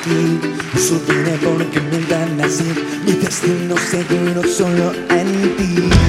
aquí. No sufriré porque mientan así. Mi destino seguro solo en ti.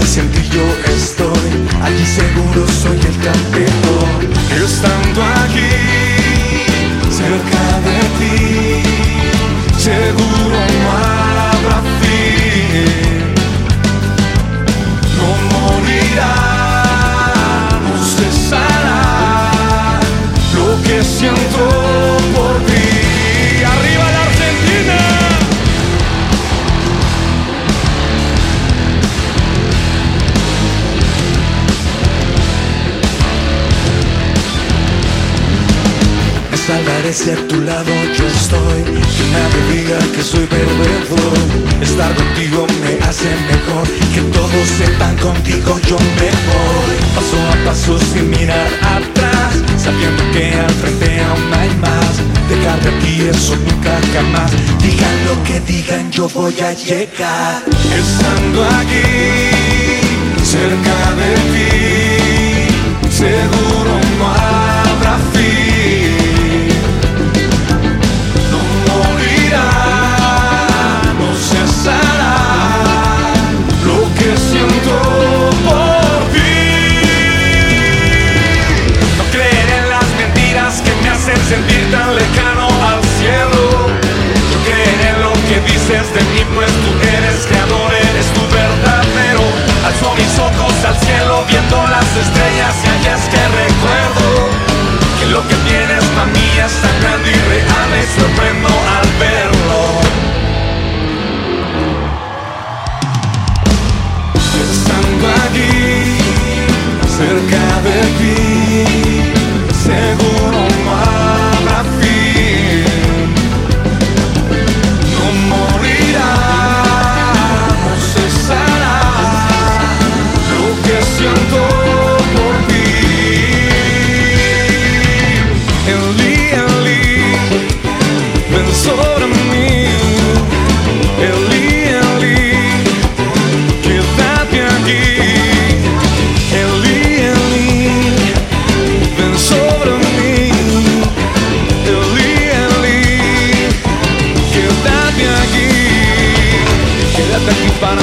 Siento fuerte, si en ti yo estoy, allí seguro soy el campeón. Salvaré si a tu lado yo estoy. Que nadie diga que soy perdedor Estar contigo me hace mejor. Que todos sepan contigo yo me voy. Paso a paso sin mirar atrás Sabiendo que al frente aún hay más. Dejarte aquí eso nunca jamás. Digan lo que digan yo voy a llegar. Estando aquí, cerca de veces de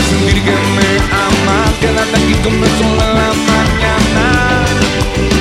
sendiri gemeng amat Karena tak ikut selamanya nah